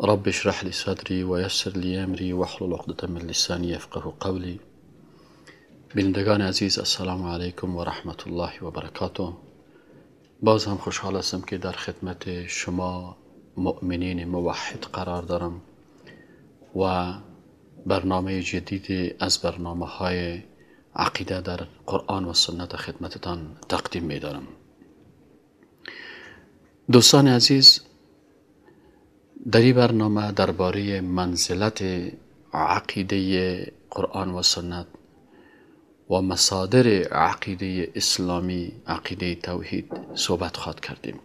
رب اشرح لي صدري ويسر لي أمري واحلل عقدة من لساني يفقه قولي. بینندگان عزیز السلام علیکم و رحمت الله و برکاته باز هم خوشحال هستم که در خدمت شما مؤمنین موحد قرار دارم و برنامه جدید از برنامه های عقیده در قرآن و سنت خدمتتان تقدیم می دارم دوستان عزیز در این برنامه درباره منزلت عقیده قرآن و سنت و مصادر عقیده اسلامی عقیده توحید صحبت خواد کردیم.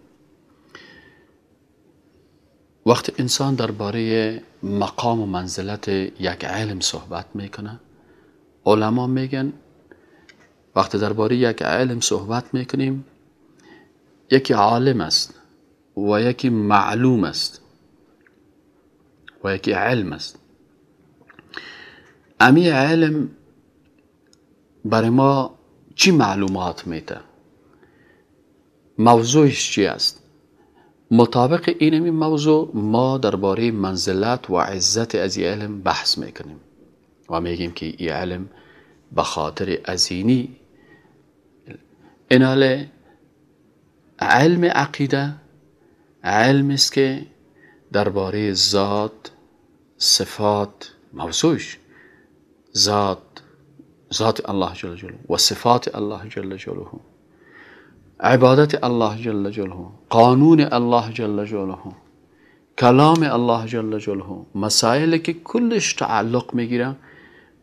وقت انسان درباره مقام و منزلت یک علم صحبت می‌کنه علما میگن وقتی درباره یک علم صحبت می‌کنیم یکی عالم است و یکی معلوم است. و یکی علم است امی علم برای ما چی معلومات میده؟ موضوعش چی است؟ مطابق این موضوع ما درباره منزلت و عزت از علم بحث می‌کنیم و میگیم که این علم به خاطر ازینی. ایناله علم عقیده علم است که درباره ذات صفات موضوعش ذات ذات الله جل جلاله و صفات الله جل جلاله. عبادت الله جل جلاله قانون الله جل جلاله کلام الله جل جلاله مسائل که کلش تعلق می‌گیره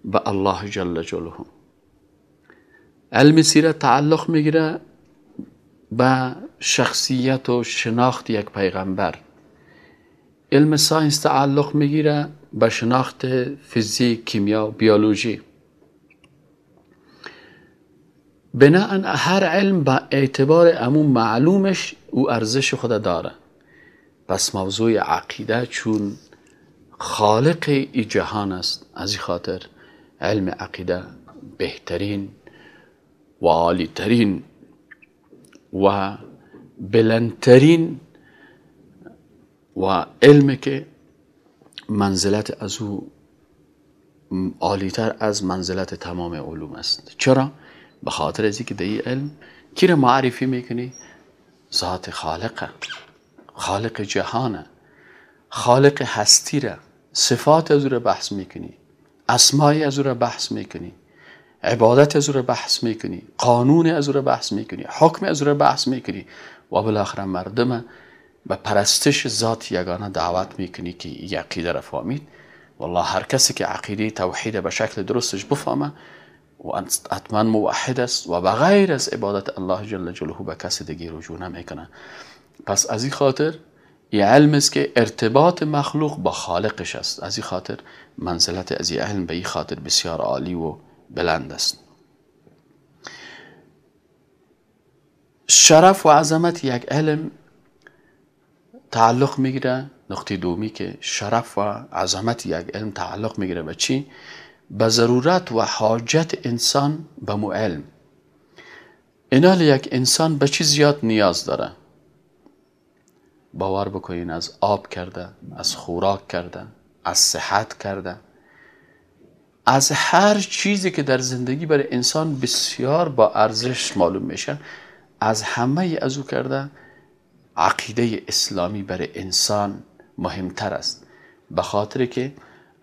به الله جل جلاله. علم سیرت تعلق می‌گیره به شخصیت و شناخت یک پیغمبر. علم ساینس تعلق می‌گیره به شناخت فیزیک کیمیا بیولوژی. بناهن هر علم با اعتبار امون معلومش او ارزش خود داره. پس موضوع عقیده چون خالق ای جهان است. از این خاطر علم عقیده بهترین و عالیترین و بلندترین و علم که منزلت از او عالیتر از منزلت تمام علوم است. چرا؟ به خاطر از که در علم کی را معرفی می‌کنی؟ ذات خالقه خالق جهانه خالق هستی را. صفات از او را بحث می‌کنی. اسمای از او را بحث می‌کنی. عبادت از او را بحث می‌کنی. قانون از او را بحث می‌کنی. حکم از او را بحث می‌کنی. و بالاخره مردم به پرستش ذات یگانه دعوت می‌کنی که یک عقیده را فهمید. والله هر کسی که عقیده توحید به شکل درستش بفهمه و حتما موحد است و بغیر از عبادت الله جل جلاله به کسی دیگه رجوع نمی‌کنه. پس از این خاطر این علم است که ارتباط مخلوق با خالقش است. از این خاطر منزلت از این علم به این خاطر بسیار عالی و بلند است. شرف و عظمت یک علم تعلق می‌گیره نقطه دومی که شرف و عظمت یک علم تعلق می‌گیره به چی؟ به ضرورت و حاجت انسان به مو علم. اینال یک انسان به چی زیاد نیاز داره؟ باور بکنین از آب کرده از خوراک کرده از صحت کرده. از هر چیزی که در زندگی برای انسان بسیار با ارزش معلوم میشه از همه از او کرده عقیده اسلامی برای انسان مهمتر است. به خاطر که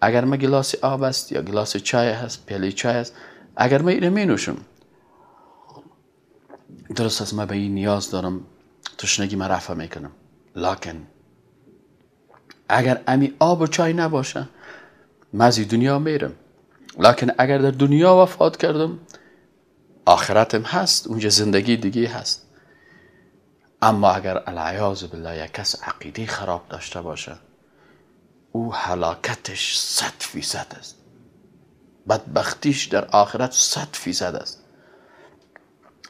اگر ما گلاس آب است یا گلاس چای هست پیاله چای است اگر ما اینو می نوشم درست است ما به این نیاز دارم تشنگی ما رفع می‌کنم. لکن اگر امی آب و چای نباشه از دنیا میرم. لکن اگر در دنیا وفات کردم آخرتم هست اونجا زندگی دیگه هست. اما اگر العیاذ بالله یک کس عقیده خراب داشته باشه او حلاکتش صد فیصد است. بدبختیش در آخرت صد فیصد است.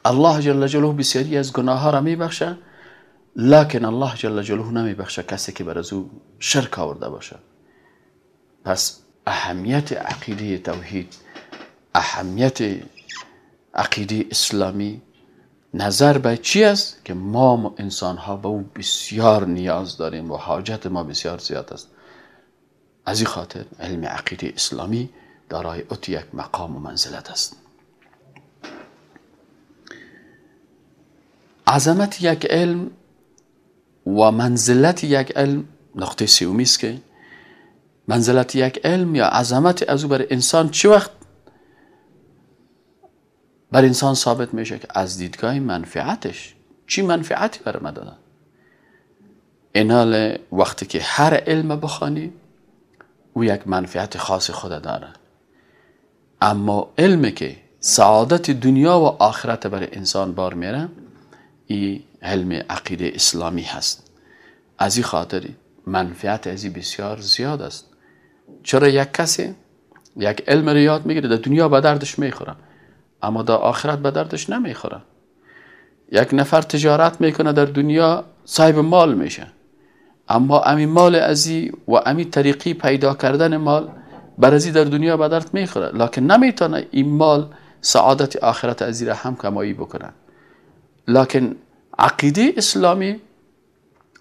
الله جل جلاله بسیاری از گناه ها را میبخشه لکن الله جل جلاله نمیبخشه کسی که بر از او شرک آورده باشه. پس اهمیت عقیده توحید اهمیت عقیده اسلامی نظر به چی است که ما انسان ها به او بسیار نیاز داریم و حاجت ما بسیار زیاد است؟ از این خاطر علم عقیده اسلامی دارای ات یک مقام و منزلت است. عظمت یک علم و منزلت یک علم نقطه سیومی است که منزلت یک علم یا عظمت از او بر انسان چه وقت بر انسان ثابت میشه که از دیدگاه منفعتش چی منفعتی بر ما دادن؟ اینال وقتی که هر علم بخوانی او یک منفعت خاص خود داره. اما علمی که سعادت دنیا و آخرت بر انسان بار میره این علم عقیده اسلامی هست. از این خاطر منفعت ازی بسیار زیاد است. چرا یک کسی یک علم رو یاد می‌گیره در دنیا به دردش می‌خوره. اما در آخرت به دردش نمی‌خوره. یک نفر تجارت می‌کنه در دنیا صاحب مال میشه. اما امی مال ازی و امی طریقی پیدا کردن مال برازی در دنیا به درد می‌خوره. لکن نمی‌تونه این مال سعادت آخرت ازی را هم کمایی بکنه. لکن عقیده اسلامی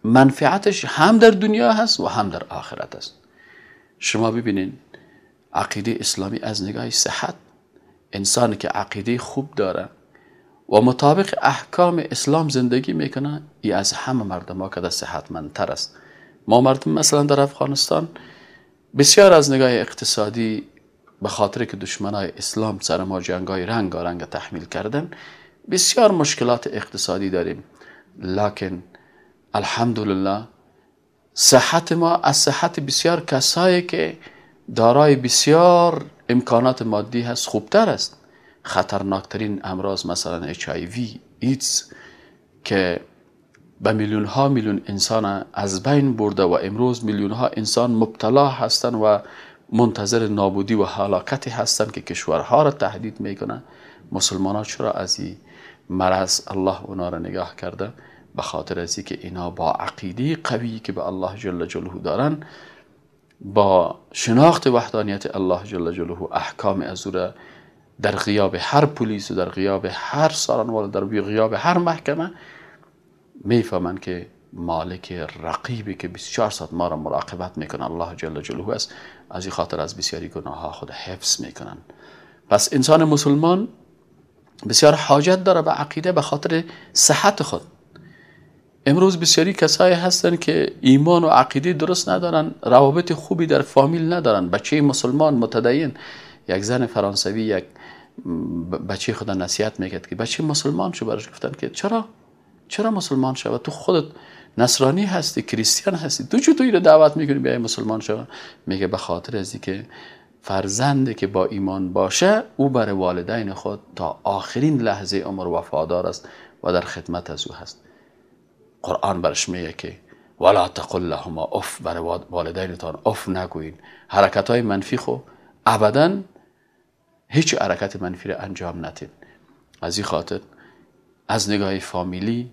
منفعتش هم در دنیا هست و هم در آخرت است. شما ببینین عقیده اسلامی از نگاه صحت انسانی که عقیده خوب داره و مطابق احکام اسلام زندگی می‌کنه ای از همه مردم ها که صحتمندتر است. ما مردم مثلا در افغانستان بسیار از نگاه اقتصادی به خاطر که دشمنای اسلام سر ما جنگای رنگ رنگ تحمیل کردن بسیار مشکلات اقتصادی داریم. لکن الحمدلله صحت ما از صحت بسیار کسایی که دارای بسیار امکانات مادی هست خوبتر است. خطرناکترین امراض مثلا اچ وی ایدز که به میلیون ها میلیون انسان از بین برده و امروز میلیون ها انسان مبتلا هستند و منتظر نابودی و حلاکتی هستند که کشورها را تهدید می‌کنن مسلمان ها چرا از این مرض الله اونا را نگاه کرده؟ به خاطر از که اینا با عقیده قوی که به الله جل جلاله دارن با شناخت وحدانیت الله جل جلاله احکام از در غیاب هر پلیس و در غیاب هر سارنوال در غیاب هر محکمه می‌فهمن که مالک رقیبی که 24 ساعت ما را مراقبت می‌کنه الله جل جلاله است از این خاطر از بسیاری گناه ها خود حفظ می‌کنن پس انسان مسلمان بسیار حاجت داره به عقیده به خاطر صحت خود. امروز بسیاری کسایی هستند که ایمان و عقیده درست ندارن روابط خوبی در فامیل ندارن. بچه مسلمان متدین. یک زن فرانسوی یک بچه خدا نصیحت می‌کرد که بچه مسلمان شو برش گفتن که چرا؟ چرا مسلمان شو؟ تو خودت نصرانی هستی کریستیان هستی. تو چطور رو دعوت می‌کنی بیای مسلمان شو؟ میگه به خاطر ازی که فرزندی که با ایمان باشه او بر والدین خود تا آخرین لحظه عمر وفادار است و در خدمت از او هست. قرآن برش میگه که ولا تقل لهما اف بر والدینتان. اف نگوین. حرکت های منفی خو ابدا هیچ حرکت منفی را انجام ندین از این خاطر از نگاه فامیلی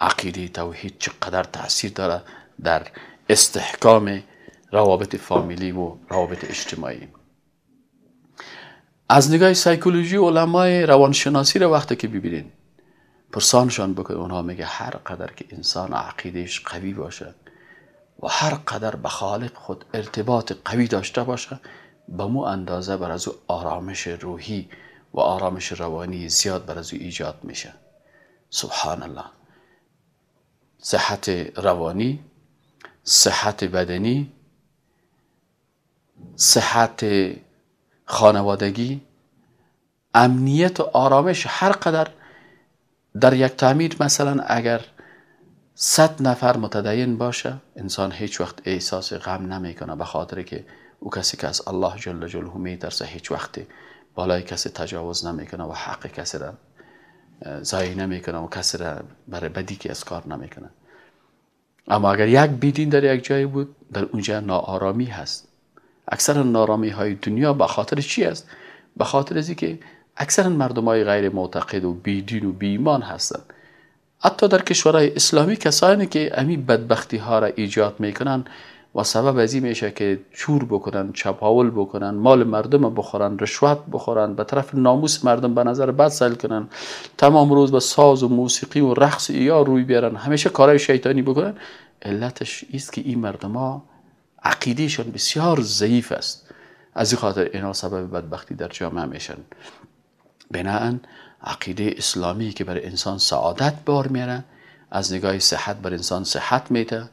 عقیده توحید چقدر تاثیر داره در استحکام روابط فامیلی و روابط اجتماعی. از نگاه سایکولوژی علمای روانشناسی را وقتی که ببینین پرسانشان بکنه اونها میگه هر قدر که انسان عقیدهش قوی باشه و هر قدر به خالق خود ارتباط قوی داشته باشه به مو اندازه بر از آرامش روحی و آرامش روانی زیاد بر از او ایجاد میشه. سبحان الله صحت روانی صحت بدنی صحت خانوادگی امنیت و آرامش هر قدر در یک تعمیر مثلا اگر صد نفر متدین باشه انسان هیچ وقت احساس غم نمی‌کنه به خاطر که او کسی که از الله جل جلاله میترسه هیچ وقت بالای کسی تجاوز نمی‌کنه و حق کسی را ضایع نمی‌کنه و کسی را برای بدی که از کار نمی‌کنه. اما اگر یک بیدین در یک جایی بود در اونجا ناآرامی هست. اکثر نارامی های دنیا به خاطر چی است؟ به خاطر از که اکثر مردم های غیر معتقد و بیدین و بیمان هستند. حتی در کشورهای اسلامی کسانی که امی بدبختی ها را ایجاد می‌کنن و سبب از این میشه که چور بکنن چپاول بکنن مال مردم بخورن رشوت بخورن به طرف ناموس مردم به نظر بد سل کنن تمام روز به ساز و موسیقی و رقص یا روی بیارن همیشه کارهای شیطانی بکنن علتش است که این مردم ها عقیدهشان بسیار ضعیف است. از این خاطر اینا سبب بدبختی در جامعه میشن. بناهن. عقیده اسلامی که برای انسان سعادت بار میاره. از نگاه صحت بر انسان صحت میده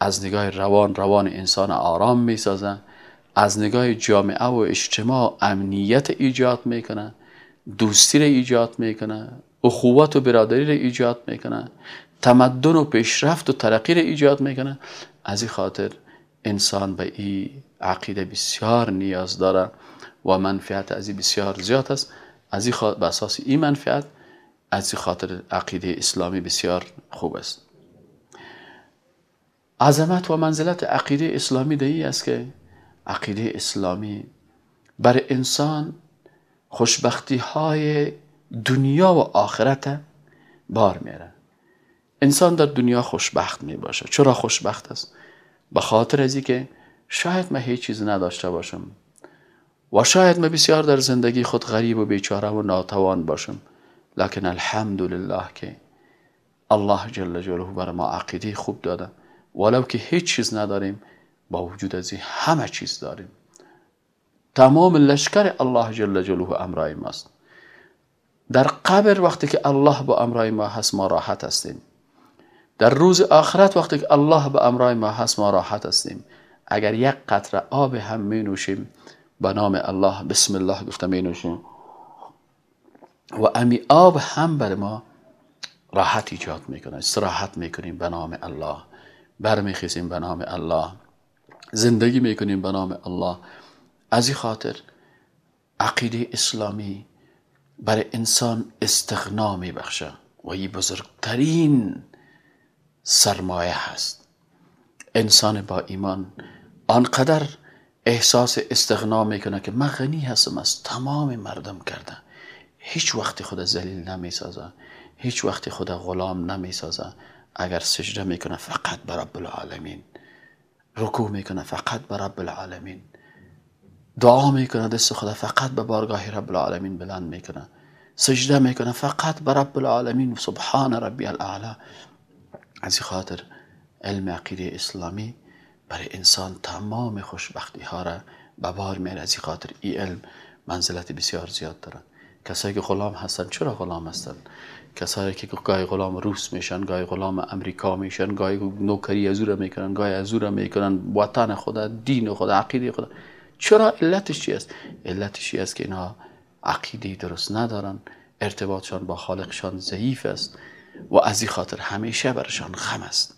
از نگاه روان روان انسان آرام می‌سازه. از نگاه جامعه و اجتماع امنیت ایجاد می‌کنه. دوستی را ایجاد می‌کنه. اخوت و برادری را ایجاد می‌کنه. تمدن و پیشرفت و ترقی را ایجاد می‌کنه. از این خاطر انسان به این عقیده بسیار نیاز داره و منفعت از این بسیار زیاد است. از این اساس این منفعت از این خاطر عقیده اسلامی بسیار خوب است. عظمت و منزلت عقیده اسلامی دهی است که عقیده اسلامی بر انسان خوشبختی های دنیا و آخرت بار میره انسان در دنیا خوشبخت می باشه چرا خوشبخت است؟ به خاطر ازی که شاید من هیچ چیز نداشته باشم. و شاید من بسیار در زندگی خود غریب و بیچاره و ناتوان باشم لکن الحمدلله که الله جل جلاله بر ما عقیده خوب داده. ولو که هیچ چیز نداریم با وجود از همه چیز داریم. تمام لشکر الله جل جلاله امرای ماست. در قبر وقتی که الله با امرای ما هست ما راحت هستیم. در روز آخرت وقتی که الله به امرای ما هست ما راحت هستیم. اگر یک قطره آب هم می نوشیم به نام الله بسم الله گفته می نوشیم و امی آب هم بر ما راحت ایجاد می‌کنه. استراحت می‌کنیم به نام الله. برمیخیزیم به نام الله. زندگی می‌کنیم به نام الله. از این خاطر عقیده اسلامی برای انسان استغنا میبخشه. و این بزرگترین سرمایه هست. انسان با ایمان آنقدر احساس استغنا می‌کنه که من غنی هستم از تمام مردم کرده هیچ وقتی خود ذلیل نمی‌سازه. هیچ وقتی خود غلام نمی‌سازه. اگر سجده می‌کنه فقط بر رب العالمین. رکوع می‌کنه فقط بر رب العالمین. دعا می‌کنه دست خدا فقط به بارگاه رب العالمین بلند می‌کنه. سجده می‌کنه فقط بر رب العالمین. سبحان ربی الاعلا. از خاطر علم عقیده اسلامی برای انسان تمام خوشبختی ها را به بار میاره از خاطر این علم منزلت بسیار زیاد داره کسایی که غلام هستن چرا غلام هستن کسایی که گاهی غلام روس میشن گاهی غلام امریکا میشن گاهی نوکری از می‌کنن گاهی از می‌کنن. وطن خدا دین خدا عقیده خدا چرا علتش چی است؟ علتش چی است که اینها عقیده درست ندارن ارتباطشان با خالقشان ضعیف است و از این خاطر همیشه برشان غم است.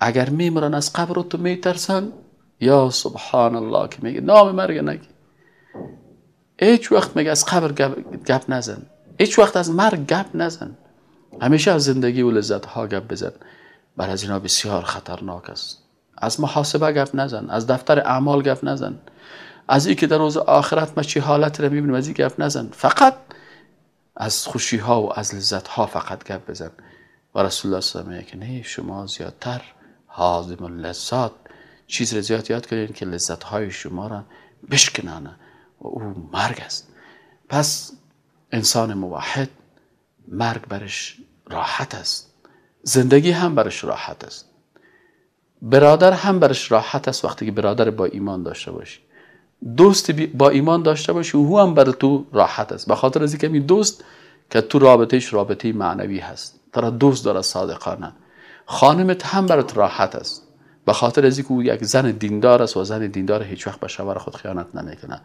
اگر میمرن از قبر تو میترسن؟ یا سبحان الله که میگه نام مرگ نگی. هیچ وقت میگه از قبر گپ نزن. هیچ وقت از مرگ گپ نزن. همیشه از زندگی و لذت ها گپ بزن. بر از اینا بسیار خطرناک است. از محاسبه گپ نزن. از دفتر اعمال گپ نزن. از این که در روز آخرت ما چی حالت رو می‌بینیم از این گپ نزن. فقط از خوشی ها و از لذت ها فقط گپ بزن. و رسول الله صلی الله که نه شما زیادتر حازم لذات چیز رو زیاد یاد کنید که لذت های شما را بشکنانه و او مرگ است. پس انسان موحد مرگ برش راحت است. زندگی هم برش راحت است. برادر هم برش راحت است وقتی که برادر با ایمان داشته باشی. دوست با ایمان داشته باشی او هم بر تو راحت است. به خاطر از اینکه دوست که تو رابطهش رابطه معنوی هست. ترا دوست داره صادقانه. خانمت هم برات راحت است. به خاطر از او یک زن دیندار است و زن دیندار هیچ وقت به شوهر خود خیانت نمی‌کنه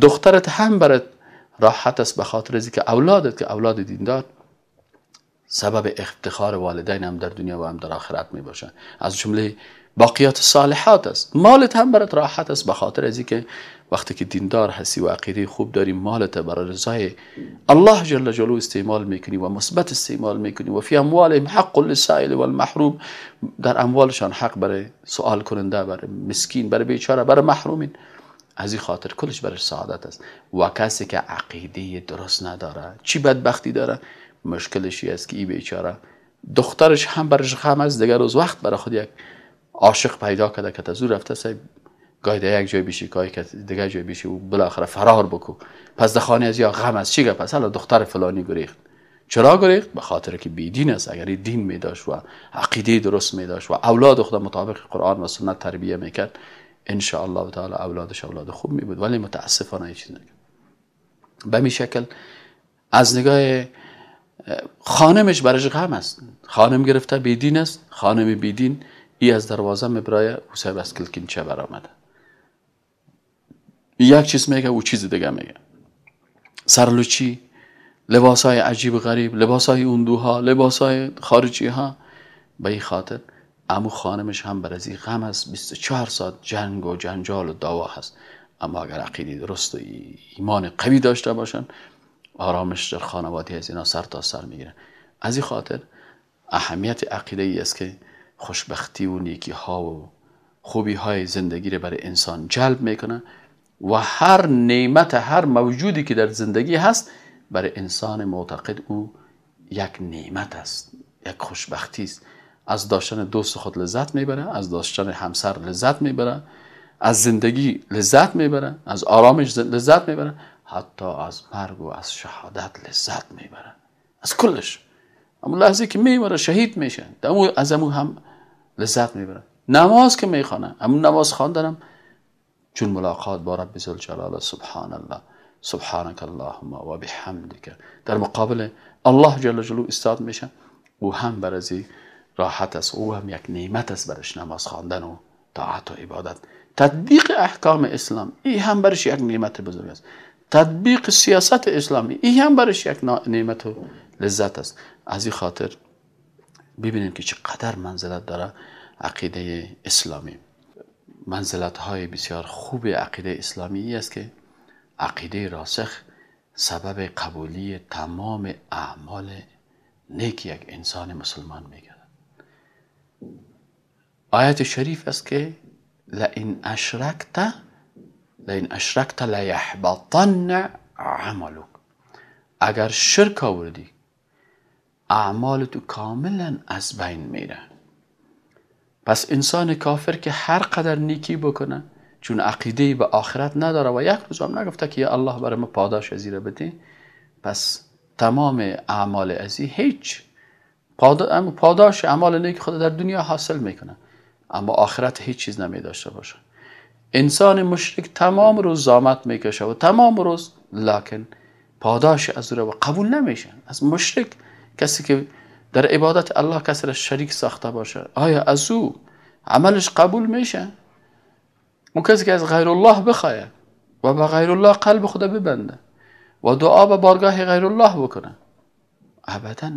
دخترت هم برات راحت است به خاطر از اینکه اولادت که اولاد دیندار سبب افتخار والدین هم در دنیا و هم در آخرت می باشن از جمله باقیات صالحات است. مالت هم برات راحت است به خاطر از که وقتی که دیندار هستی و عقیده خوب داری مالت برای رضای الله جل جلاله استعمال می‌کنی و مثبت استعمال می‌کنی و فی اموالهم حق للسائل والمحروم. در اموالشان حق برای سوال کننده برای مسکین برای بیچاره برای محرومین. از این خاطر کلش برای سعادت است. و کسی که عقیده درست نداره چی بدبختی داره؟ مشکلش است که این بیچاره دخترش هم برش غم است دیگر روز وقت برای خود یک عاشق پیدا کرده که تزور رفته سه گاهی در یک جای بیشی گاهی که دیگر جای بیشی و بالاخره فرار بکو. پس در خانه از یا غم است چی پس حالا دختر فلانی گریخت. چرا گریخت؟ به خاطر که بیدین است. اگر دین می داشت و عقیده درست می داشت و اولاد خود مطابق قرآن و سنت تربیه می‌کرد ان الله تعالی اولادش اولاد خوب می بود ولی متاسفانه چیز نکرد. به می شکل از نگاه خانمش برش غم است؟ خانم گرفته بیدین است. خانم بیدین ای از دروازه مبرای او صاحب از کلکین چه برآمده؟ یک چیز میگه او چیز دیگه میگه. سرلوچی لباس های عجیب غریب لباس های اندوها لباس های خارجی ها به این خاطر امو خانمش هم بر از غم است. 24 ساعت جنگ و جنجال و دعوا هست. اما اگر عقیده درست و ایمان قوی داشته باشن آرامش در خانواده از اینا سر تا سر می‌گیره از این خاطر اهمیت عقیده ای است که خوشبختی و نیکی ها و خوبی های زندگی رو برای انسان جلب می‌کنه. و هر نعمت هر موجودی که در زندگی هست برای انسان معتقد او یک نعمت است یک خوشبختی است. از داشتن دوست خود لذت می‌بره از داشتن همسر لذت می‌بره از زندگی لذت می‌بره از آرامش لذت می‌بره حتی از مرگ و از شهادت لذت می‌بره. از کلش. اما لحظه که میمره شهید میشه. از امو هم لذت می‌بره. نماز که می‌خوانه اما نماز خواندنم چون ملاقات با رب جلاله سبحان الله سبحانك اللهم و بحمدك در مقابل الله جل جلاله استاد میشه. او هم برزی راحت است. او هم یک نعمت است برش نماز خواندن و طاعت و عبادت. تطبیق احکام اسلام این هم برش یک نعمت بزرگ است. تطبیق سیاست اسلامی این هم برش یک نعمت و لذت است. از این خاطر ببینیم که چقدر منزلت داره عقیده اسلامی. منزلت های بسیار خوب عقیده اسلامی است که عقیده راسخ سبب قبولی تمام اعمال نیک یک انسان مسلمان میگردد. آیت شریف است که لئن اشرکت لئن اشرکت لیحبطن عملک. اگر شرک آوردی اعمال تو کاملا از بین میره. پس انسان کافر که هر قدر نیکی بکنه چون عقیده به آخرت نداره و یک روز هم نگفته که یا الله برای ما پاداش ازیره بده پس تمام اعمال ازی هیچ. پاداش اعمال نیک خود در دنیا حاصل می‌کنه اما آخرت هیچ چیز نمی داشته باشه. انسان مشرک تمام روز زامت می‌کشه و تمام روز لکن پاداش از رو قبول نمیشه. از مشرک کسی که در عبادت الله کسی را شریک ساخته باشه. آیا از او عملش قبول میشه؟ اون کسی که از غیر الله بخواه و به غیر الله قلب خدا ببنده و دعا به بارگاه غیر الله بکنه. ابدا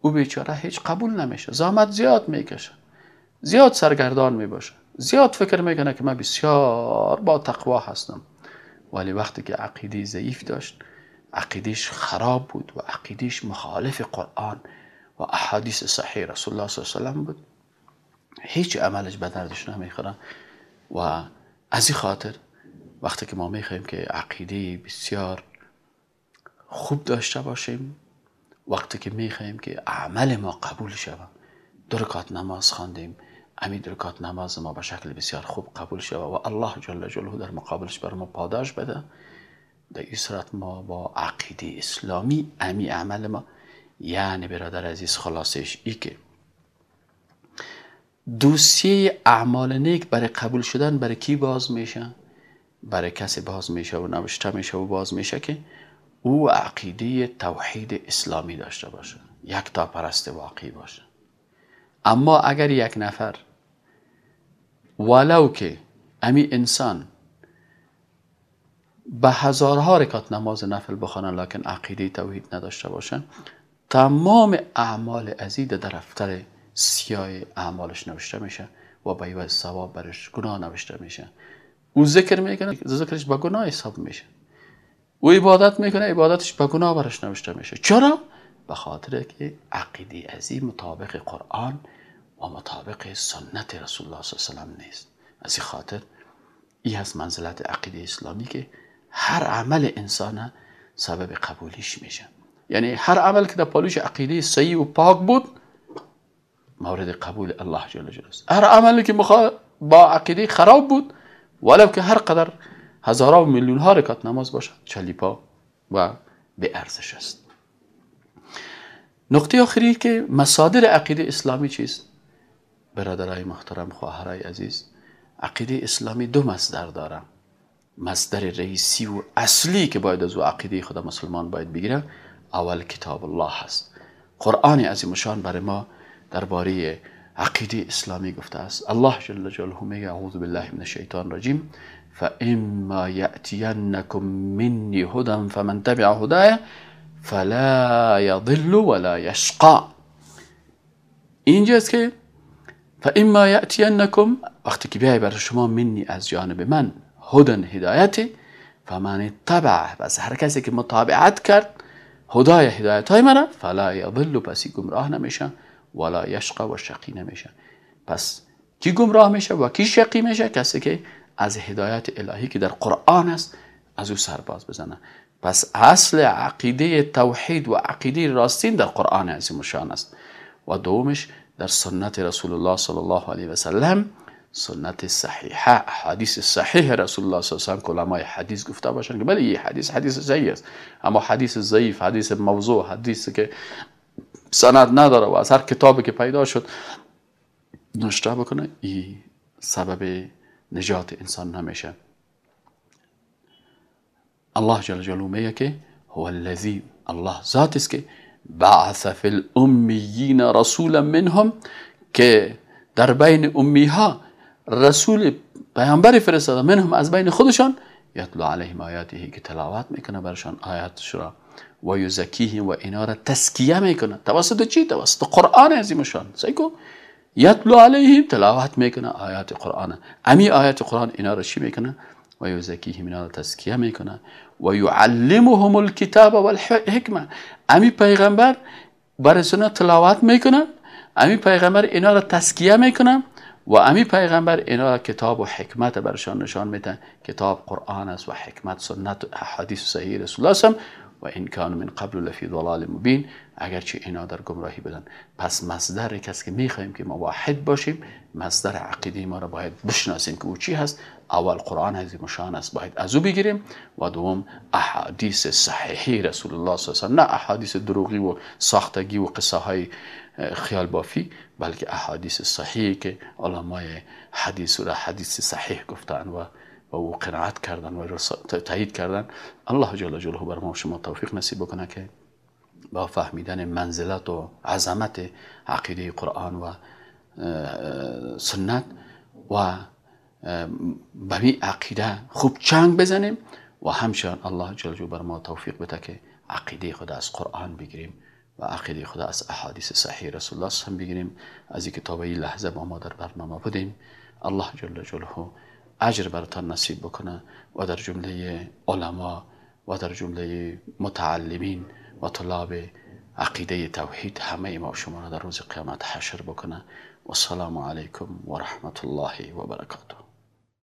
او بیچاره هیچ قبول نمیشه. زامت زیاد می‌کشه. زیاد سرگردان می‌باشه. زیاد فکر می‌کنه که من بسیار با تقوا هستم. ولی وقتی که عقیده ضعیف داشت عقیدش خراب بود و عقیدش مخالف قرآن و احادیث صحیح رسول الله صلی الله علیه و بود. هیچ عملش به دردش نمی‌خوره و از این خاطر وقتی که ما می‌خوایم که عقیده بسیار خوب داشته باشیم وقتی که می‌خوایم که عمل ما قبول شود درکات نماز خواندیم امی درکات نماز ما به شکل بسیار خوب قبول شود و الله جل جلاله در مقابلش بر ما پاداش بده در این صورت ما با عقیده اسلامی امی عمل ما یعنی برادر عزیز خلاصش ای که دوسیه اعمال نیک برای قبول شدن برای کی باز میشه؟ برای کسی باز میشه و نوشته میشه و باز میشه که او عقیده توحید اسلامی داشته باشه یک تا پرست واقعی باشه. اما اگر یک نفر ولو که امی انسان به هزارها رکات نماز نفل بخوانن لکن عقیده توحید نداشته باشن تمام اعمال عزیز در دفتر سیاه اعمالش نوشته میشه و به عوض ثواب برش گناه نوشته میشه. او ذکر می‌کنه ذکرش به گناه حساب میشه. او عبادت می‌کنه عبادتش به گناه برش نوشته میشه. چرا؟ به خاطر که عقیده عزیز مطابق قرآن و مطابق سنت رسول الله صلی الله علیه و نیست. از این خاطر این از منزلت عقیده اسلامی که هر عمل انسان سبب قبولیش میشه. یعنی هر عمل که در پالوش عقیده صحیح و پاک بود مورد قبول الله جل جلاله هر عملی که با عقیده خراب بود ولو که هر قدر هزارها و میلیون ها رکات نماز باشد چلیپا و به ارزش است. نقطه آخری که مصادر عقیده اسلامی چیست؟ برادرای محترم خواهرای عزیز عقیده اسلامی دو مصدر داره مصدر رئیسی و اصلی که باید از او عقیده خدا مسلمان باید بگیره اول کتاب الله هست. قرآن عظیم شان برای ما درباره عقیده اسلامی گفته است. الله جل جلاله میگه اعوذ بالله من الشیطان الرجیم. فاما یاتینکم منی هدى فمن تبع هدایا فلا یضل ولا یشقا. اینجاست که فاما یاتینکم وقتی که بیای برای شما منی از جانب من هدن هدایت فمن تبع بس هر کسی که مطابعت کرد هدای هدایت های مرا. فلا یضل پسی گمراه نمیشه ولا یشقا و شقی نمیشه. پس کی گمراه میشه و کی شقی میشه؟ کسی که از هدایت الهی که در قرآن است از او سرباز بزنه. پس اصل عقیده توحید و عقیده راستین در قرآن عظیم شان است. و دومش در سنت رسول الله صلی الله علیه و سلم سنت صحیحه حدیث صحیح رسول الله صلی الله علیه و سلم علمای حدیث گفته باشن که بله یه حدیث حدیث صحیح است. اما حدیث ضعیف حدیث موضوع حدیثی که سند نداره و از هر کتابی که پیدا شد نشته بکنه این سبب نجات انسان نمیشه الله جل جلاله میگه که هو الذی الله ذات است که بعث فی الامیین رسولا منهم که در بین امی ها رسول پیامبری فرستاده. منهم از بین خودشان یتلو علیهم آیاته که تلاوت میکنه برشان آیاتش را و یزکیهم و اینا را تسکیه میکنه. توسط چی؟ توسط قرآن عظیمشان. سیکو. یتلو علیهم تلاوت میکنه آیات قرآن. امی آیات قرآن اینا را چی میکنه؟ و یزکیهم اینا را تسکیه میکنه. و یعلمهم الکتاب والحکمه. امی پیغمبر برای تلاوت میکنه. امی پیغمبر اینا را تسکیه میکنه. و امی پیغمبر اینا کتاب و حکمت برشان نشان میده کتاب قرآن است و حکمت سنت حدیث صحیح رسول الله و این کان من قبل لفی ضلال مبین. اگرچه اینا در گمراهی بدن. پس مصدر کسی که می‌خوایم که ما واحد باشیم مصدر عقیده ما را باید بشناسیم که او چی هست. اول قرآن عظیم شان است باید از او بگیریم. و دوم احادیث صحیحی رسول الله صلی و نه احادیث دروغی و ساختگی و قصه های خیال بافی بلکه احادیث صحیحی که علمای حدیث و حدیث صحیح گفتن و و او قناعت کردن و تایید کردن. الله جل جلاله بر ما شما توفیق نصیب بکنه که با فهمیدن منزلت و عظمت عقیده قرآن و سنت و به عقیده خوب چنگ بزنیم و همچنان الله جل جلاله بر ما توفیق بده که عقیده خدا از قرآن بگیریم. و عقیده خدا از احادیث صحیح رسول الله هم بگیریم. از این لحظه با ما در برنامه بودیم الله جل جلاله اجر براتان نصیب بکنه و در جمله علما و در جمله متعلمین و طلاب عقیده توحید همه ما شما را در روز قیامت حشر بکنه. و السلام علیکم و رحمت الله و برکاته.